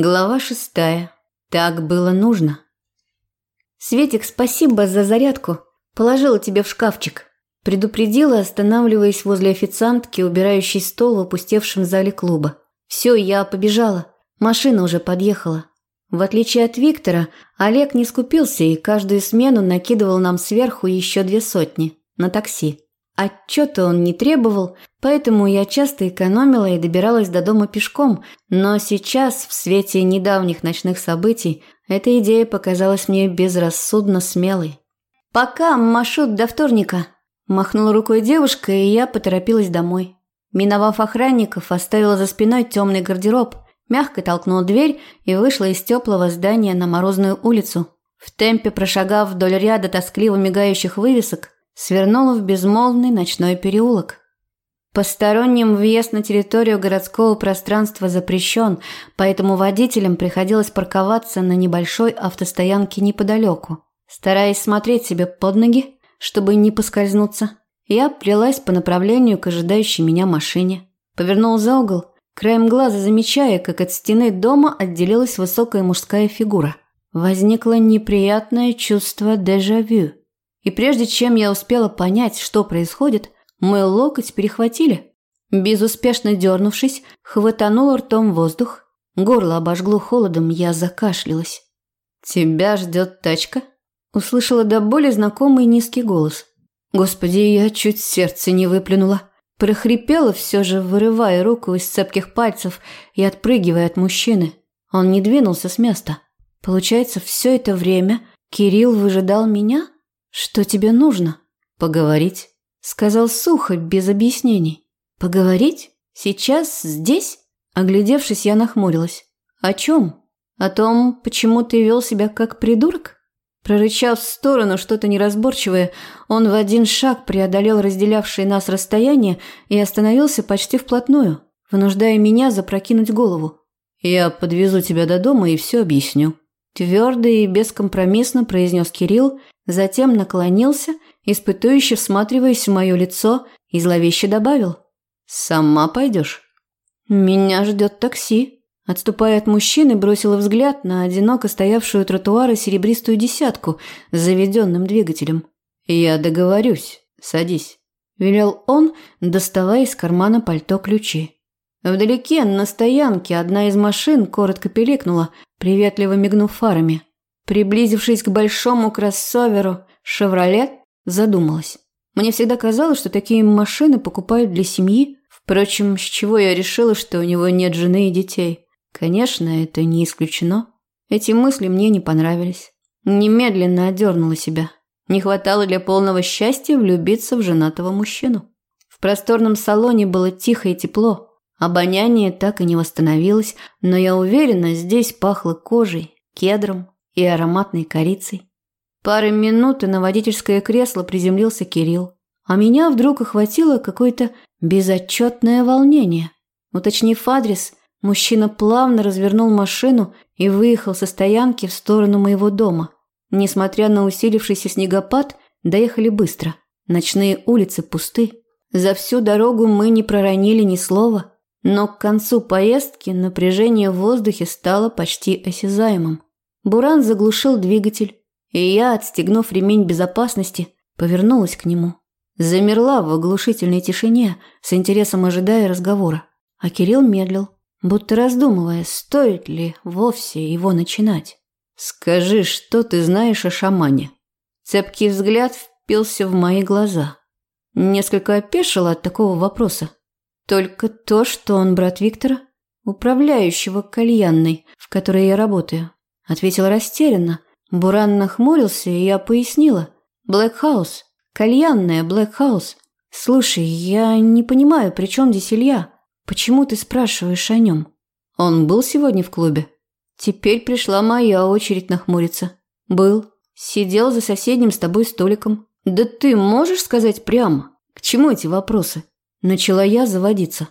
Глава шестая. Так было нужно. Светик, спасибо за зарядку. Положила тебе в шкафчик. Предупредила, останавливаясь возле официантки, убирающей стол в опустевшем зале клуба. Все, я побежала. Машина уже подъехала. В отличие от Виктора, Олег не скупился и каждую смену накидывал нам сверху еще две сотни на такси. Отчета он не требовал, поэтому я часто экономила и добиралась до дома пешком, но сейчас, в свете недавних ночных событий, эта идея показалась мне безрассудно смелой. «Пока, Машут, до вторника!» Махнула рукой девушка, и я поторопилась домой. Миновав охранников, оставила за спиной темный гардероб, мягко толкнула дверь и вышла из теплого здания на морозную улицу. В темпе прошагав вдоль ряда тоскливо мигающих вывесок, свернула в безмолвный ночной переулок. Посторонним въезд на территорию городского пространства запрещен, поэтому водителям приходилось парковаться на небольшой автостоянке неподалеку. Стараясь смотреть себе под ноги, чтобы не поскользнуться, я плелась по направлению к ожидающей меня машине. Повернул за угол, краем глаза замечая, как от стены дома отделилась высокая мужская фигура. Возникло неприятное чувство дежавю. И прежде чем я успела понять, что происходит, мой локоть перехватили. Безуспешно дернувшись, хватанула ртом воздух. Горло обожгло холодом, я закашлялась. «Тебя ждет тачка?» Услышала до боли знакомый низкий голос. Господи, я чуть сердце не выплюнула. Прохрипела все же, вырывая руку из цепких пальцев и отпрыгивая от мужчины. Он не двинулся с места. Получается, все это время Кирилл выжидал меня? «Что тебе нужно?» «Поговорить», – сказал сухо, без объяснений. «Поговорить? Сейчас? Здесь?» Оглядевшись, я нахмурилась. «О чем? О том, почему ты вел себя как придурок?» Прорычав в сторону что-то неразборчивое, он в один шаг преодолел разделявшее нас расстояние и остановился почти вплотную, вынуждая меня запрокинуть голову. «Я подвезу тебя до дома и все объясню», – твердо и бескомпромиссно произнес Кирилл, Затем наклонился, испытующе всматриваясь в мое лицо, и зловеще добавил. «Сама пойдешь?» «Меня ждет такси». Отступая от мужчины, бросила взгляд на одиноко стоявшую тротуара серебристую десятку с заведенным двигателем. «Я договорюсь. Садись», – велел он, доставая из кармана пальто ключи. Вдалеке, на стоянке, одна из машин коротко пиликнула, приветливо мигнув фарами. Приблизившись к большому кроссоверу «Шевроле», задумалась. Мне всегда казалось, что такие машины покупают для семьи. Впрочем, с чего я решила, что у него нет жены и детей? Конечно, это не исключено. Эти мысли мне не понравились. Немедленно отдернула себя. Не хватало для полного счастья влюбиться в женатого мужчину. В просторном салоне было тихо и тепло. Обоняние так и не восстановилось, но я уверена, здесь пахло кожей, кедром, и ароматной корицей. Пары минут на водительское кресло приземлился Кирилл, а меня вдруг охватило какое-то безотчетное волнение. Уточнив адрес, мужчина плавно развернул машину и выехал со стоянки в сторону моего дома. Несмотря на усилившийся снегопад, доехали быстро. Ночные улицы пусты. За всю дорогу мы не проронили ни слова, но к концу поездки напряжение в воздухе стало почти осязаемым. Буран заглушил двигатель, и я, отстегнув ремень безопасности, повернулась к нему. Замерла в оглушительной тишине, с интересом ожидая разговора. А Кирилл медлил, будто раздумывая, стоит ли вовсе его начинать. «Скажи, что ты знаешь о шамане?» Цепкий взгляд впился в мои глаза. Несколько опешила от такого вопроса. Только то, что он брат Виктора, управляющего кальянной, в которой я работаю. Ответила растерянно. Буран нахмурился, и я пояснила. Black House. Кальянная Black House. Слушай, я не понимаю, при чем здесь Илья? Почему ты спрашиваешь о нем? Он был сегодня в клубе? Теперь пришла моя очередь нахмуриться. Был. Сидел за соседним с тобой столиком. Да ты можешь сказать прямо? К чему эти вопросы? Начала я заводиться.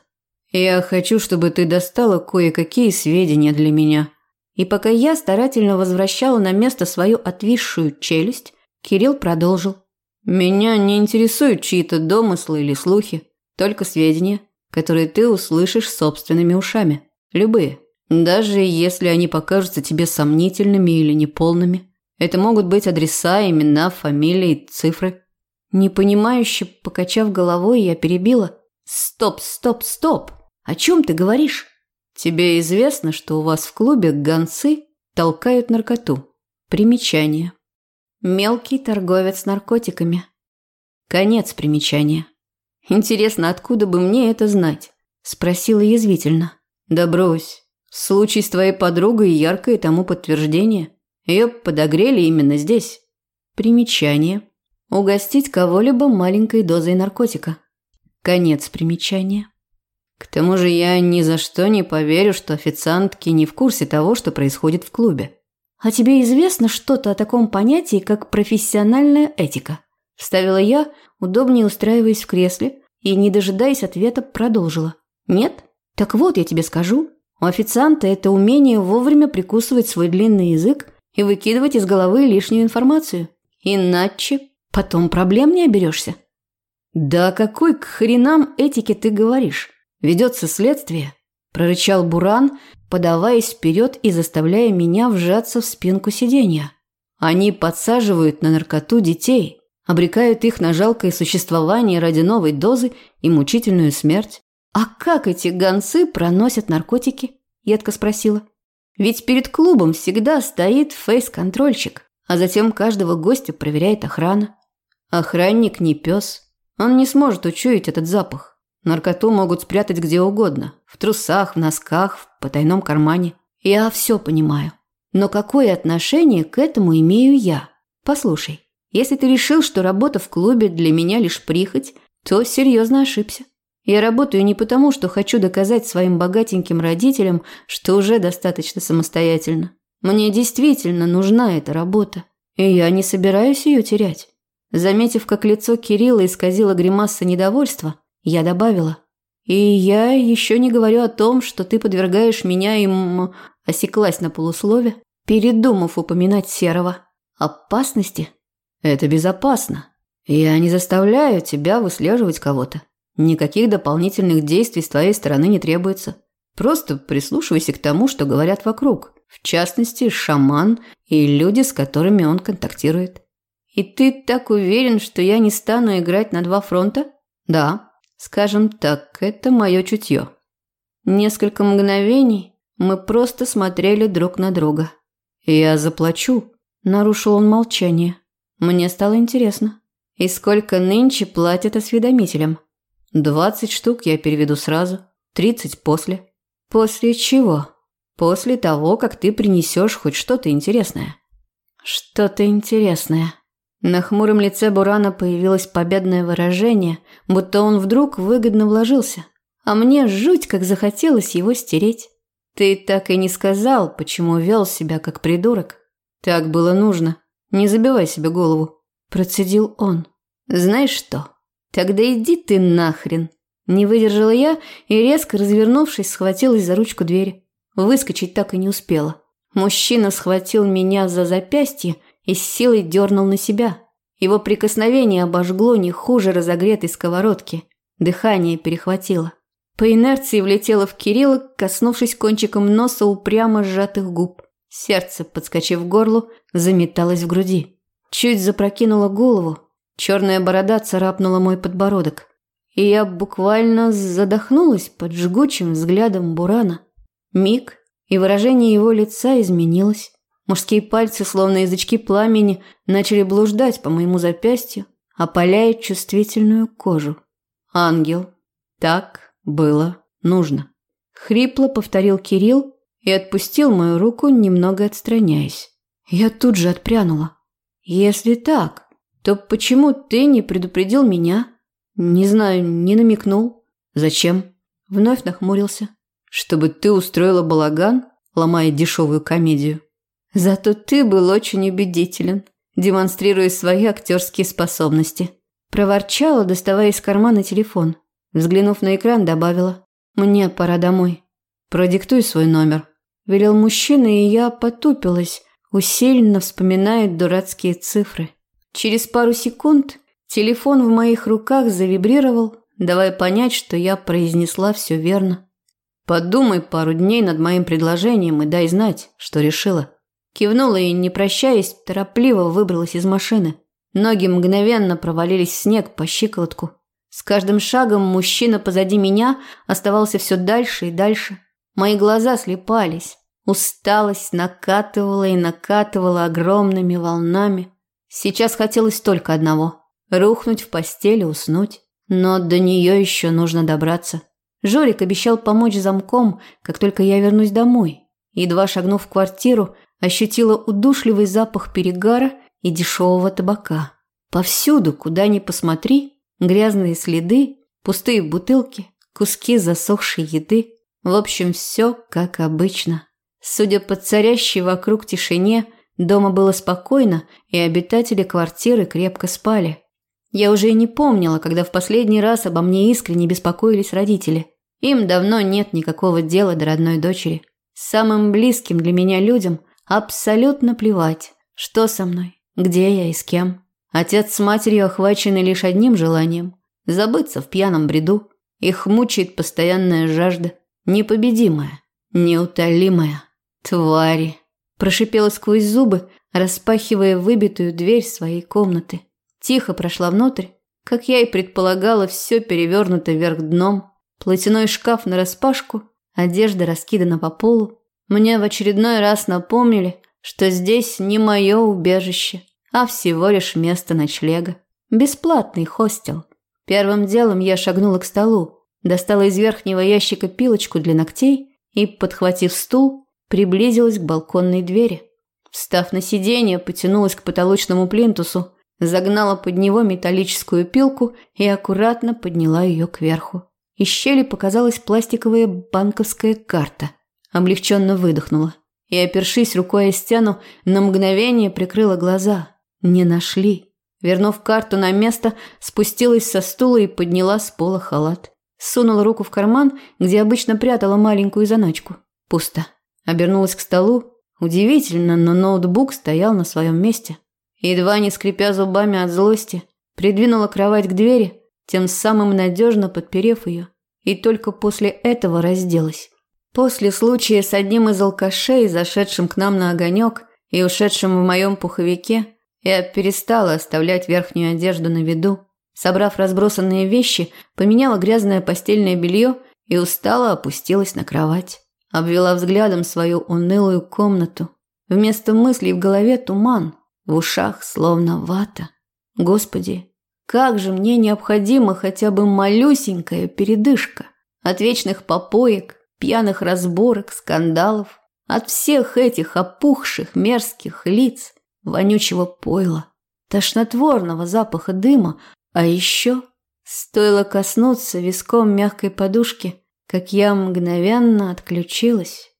Я хочу, чтобы ты достала кое-какие сведения для меня. И пока я старательно возвращала на место свою отвисшую челюсть, Кирилл продолжил. «Меня не интересуют чьи-то домыслы или слухи, только сведения, которые ты услышишь собственными ушами. Любые. Даже если они покажутся тебе сомнительными или неполными. Это могут быть адреса, имена, фамилии, цифры. Непонимающе покачав головой, я перебила. «Стоп, стоп, стоп! О чем ты говоришь?» «Тебе известно, что у вас в клубе гонцы толкают наркоту?» Примечание. Мелкий торговец наркотиками. Конец примечания. Интересно, откуда бы мне это знать? Спросила язвительно. Да брось. Случай с твоей подругой яркое тому подтверждение. Ее подогрели именно здесь. Примечание. Угостить кого-либо маленькой дозой наркотика. Конец примечания. К тому же я ни за что не поверю, что официантки не в курсе того, что происходит в клубе. А тебе известно что-то о таком понятии, как профессиональная этика? Вставила я, удобнее устраиваясь в кресле, и, не дожидаясь ответа, продолжила. Нет? Так вот, я тебе скажу. У официанта это умение вовремя прикусывать свой длинный язык и выкидывать из головы лишнюю информацию. Иначе потом проблем не оберешься. Да какой к хренам этике ты говоришь? Ведется следствие, прорычал Буран, подаваясь вперед и заставляя меня вжаться в спинку сиденья. Они подсаживают на наркоту детей, обрекают их на жалкое существование ради новой дозы и мучительную смерть. «А как эти гонцы проносят наркотики?» – едко спросила. «Ведь перед клубом всегда стоит фейс-контрольщик, а затем каждого гостя проверяет охрана. Охранник не пес, он не сможет учуять этот запах. Наркоту могут спрятать где угодно – в трусах, в носках, в потайном кармане. Я все понимаю. Но какое отношение к этому имею я? Послушай, если ты решил, что работа в клубе для меня лишь прихоть, то серьезно ошибся. Я работаю не потому, что хочу доказать своим богатеньким родителям, что уже достаточно самостоятельно. Мне действительно нужна эта работа, и я не собираюсь ее терять. Заметив, как лицо Кирилла исказило гримаса недовольства, я добавила. «И я еще не говорю о том, что ты подвергаешь меня им...» Осеклась на полуслове, передумав упоминать Серого. «Опасности?» «Это безопасно. Я не заставляю тебя выслеживать кого-то. Никаких дополнительных действий с твоей стороны не требуется. Просто прислушивайся к тому, что говорят вокруг. В частности, шаман и люди, с которыми он контактирует. И ты так уверен, что я не стану играть на два фронта? Да, скажем так, это мое чутье. Несколько мгновений мы просто смотрели друг на друга. Я заплачу, нарушил он молчание. Мне стало интересно. И сколько нынче платят осведомителям? Двадцать штук я переведу сразу, тридцать после. После чего? После того, как ты принесешь хоть что-то интересное. Что-то интересное. На хмуром лице Бурана появилось победное выражение, будто он вдруг выгодно вложился. А мне жуть как захотелось его стереть. Ты так и не сказал, почему вел себя как придурок. Так было нужно. Не забивай себе голову. Процедил он. Знаешь что? «Тогда иди ты нахрен!» Не выдержала я и, резко развернувшись, схватилась за ручку двери. Выскочить так и не успела. Мужчина схватил меня за запястье и с силой дернул на себя. Его прикосновение обожгло не хуже разогретой сковородки. Дыхание перехватило. По инерции влетело в Кирилла, коснувшись кончиком носа упрямо сжатых губ. Сердце, подскочив к горлу, заметалось в груди. Чуть запрокинула голову, Черная борода царапнула мой подбородок, и я буквально задохнулась под жгучим взглядом Бурана. Миг, и выражение его лица изменилось. Мужские пальцы, словно язычки пламени, начали блуждать по моему запястью, опаляя чувствительную кожу. «Ангел, так было нужно», — хрипло повторил Кирилл и отпустил мою руку, немного отстраняясь. Я тут же отпрянула. «Если так, то почему ты не предупредил меня? Не знаю, не намекнул. Зачем? Вновь нахмурился. Чтобы ты устроила балаган, ломая дешевую комедию. Зато ты был очень убедителен, демонстрируя свои актерские способности. Проворчала, доставая из кармана телефон. Взглянув на экран, добавила. «Мне пора домой. Продиктуй свой номер». Велел мужчина, и я потупилась, усиленно вспоминая дурацкие цифры. Через пару секунд телефон в моих руках завибрировал, давая понять, что я произнесла все верно. Подумай пару дней над моим предложением и дай знать, что решила. Кивнула и, не прощаясь, торопливо выбралась из машины. Ноги мгновенно провалились в снег по щиколотку. С каждым шагом мужчина позади меня оставался все дальше и дальше. Мои глаза слепались. Усталость накатывала и накатывала огромными волнами. Сейчас хотелось только одного – рухнуть в постель и уснуть. Но до нее еще нужно добраться. Жорик обещал помочь замком, как только я вернусь домой. Едва шагнув в квартиру, ощутила удушливый запах перегара и дешевого табака. Повсюду, куда ни посмотри, грязные следы, пустые бутылки, куски засохшей еды. В общем, все как обычно. Судя по царящей вокруг тишине, дома было спокойно, и обитатели квартиры крепко спали. Я уже и не помнила, когда в последний раз обо мне искренне беспокоились родители. Им давно нет никакого дела до родной дочери. Самым близким для меня людям абсолютно плевать, что со мной, где я и с кем. Отец с матерью охвачены лишь одним желанием – забыться в пьяном бреду. Их мучает постоянная жажда, непобедимая, неутолимая. Твари! Прошипела сквозь зубы, распахивая выбитую дверь своей комнаты. Тихо прошла внутрь. Как я и предполагала, все перевернуто вверх дном. Платяной шкаф нараспашку, одежда раскидана по полу. Мне в очередной раз напомнили, что здесь не мое убежище, а всего лишь место ночлега. Бесплатный хостел. Первым делом я шагнула к столу, достала из верхнего ящика пилочку для ногтей и, подхватив стул, приблизилась к балконной двери. Встав на сиденье, потянулась к потолочному плинтусу, загнала под него металлическую пилку и аккуратно подняла ее кверху. Из щели показалась пластиковая банковская карта. Облегченно выдохнула и, опершись рукой о стену, на мгновение прикрыла глаза. Не нашли. Вернув карту на место, спустилась со стула и подняла с пола халат. Сунула руку в карман, где обычно прятала маленькую заначку. Пусто. Обернулась к столу. Удивительно, но ноутбук стоял на своем месте. Едва не скрипя зубами от злости, придвинула кровать к двери, тем самым надежно подперев ее, и только после этого разделась. После случая с одним из алкашей, зашедшим к нам на огонек и ушедшим в моем пуховике, я перестала оставлять верхнюю одежду на виду. Собрав разбросанные вещи, поменяла грязное постельное белье и устало опустилась на кровать. Обвела взглядом свою унылую комнату. Вместо мыслей в голове туман, в ушах словно вата. Господи, как же мне необходима хотя бы малюсенькая передышка от вечных попоек, пьяных разборок, скандалов, от всех этих опухших мерзких лиц, вонючего пойла, тошнотворного запаха дыма, а еще стоило коснуться виском мягкой подушки, как я мгновенно отключилась